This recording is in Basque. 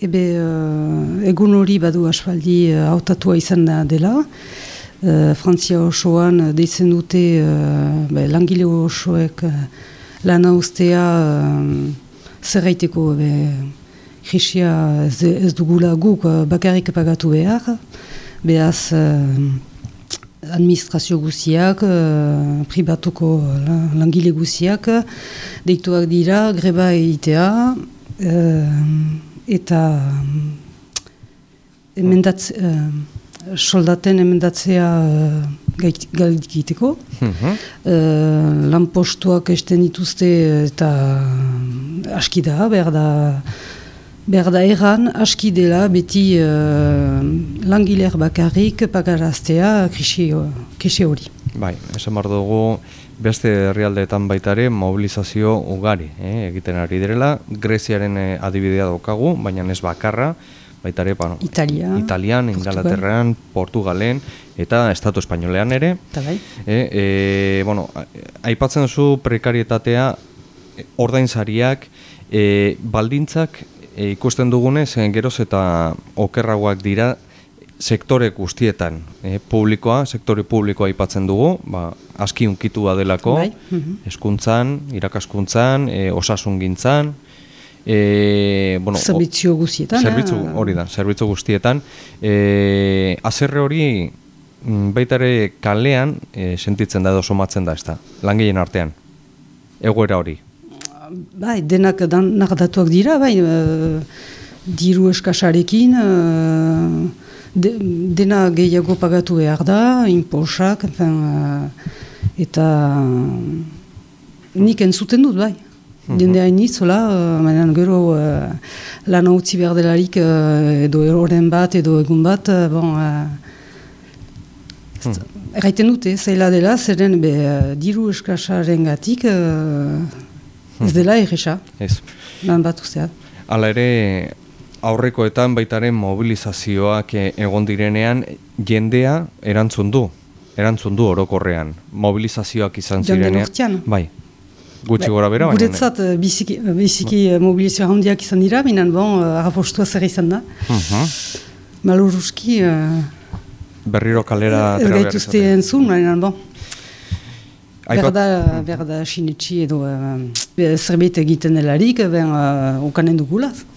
ebe uh, egun hori badu asfaldi uh, autatua izan dela. Uh, Frantzia osoan deitzen dute uh, be, langile osoek uh, lan haustea uh, zerraiteko krisia ez, ez dugula guk uh, bakarrik pagatu behar. Beaz administrazio guziak, uh, pribatuko langile guziak, deituak dira, greba egitea, eta emendatze, uh, soldaten emendatzea uh, galdikiteko. Mm -hmm. uh, lan postuak esten dituzte eta aski da, behar da, behar da erran, aski dela beti uh, langileak bakarrik pagaraztea krisi hori. Bai, esan bar dugu, beste herrialdeetan baita ere mobilizazio ugari eh, egiten ari direla. Greziaren eh, adibidea daukagu, baina ez bakarra, baita ere bueno, Italia, Italian, Ingalaterran, Portugalen eta Estatu Espainolean ere. Bai. Eh, eh, bueno, aipatzen zu prekarietatea eh, ordainsariak eh, baldintzak eh, ikusten dugunez geroz eta okerragoak dira sektore guztietan, e, publikoa, sektore publikoa aipatzen dugu, ba, aski unkitua delako, bai. Mhm. eskuntzan, irakaskuntzan, e, osasun gintzan, e, bueno, zerbitzu guztietan. Zerbitzu, hori da, zerbitzu guztietan. E, azerre hori, mm, baita ere kalean, e, sentitzen da edo somatzen da, ez da, langileen artean, egoera hori. Bai, denak datuak dira, bai, e, diru eskasarekin, e, de, dena gehiago pagatu behar da, inposak, enfin, uh, eta nik entzuten dut, bai. Mm -hmm. Dende hain uh, gero uh, lan utzi behar delarik uh, edo eroren bat edo egun bat, uh, bon, uh, mm. erraiten dute, zaila dela, zeren be, uh, diru eskasaren gatik, uh, ez dela erresa. Ez. Lan bat usteat. Hala ere, aurrekoetan baitaren mobilizazioak e, egon direnean jendea erantzun du, erantzun du orokorrean. Mobilizazioak izan zirenean. Bai. Gutxi bai. gora bera. Guretzat, eh, biziki, eh, biziki mobilizazioa handiak izan dira, minan bon, arapostua zer izan da. Uh mhm. -huh. Maluruski... Berriro kalera... Ez gaituzte entzun, baina bon. Berda, berda sinetxi edo uh, zerbait egiten delarik, ben uh, okanen dugulaz.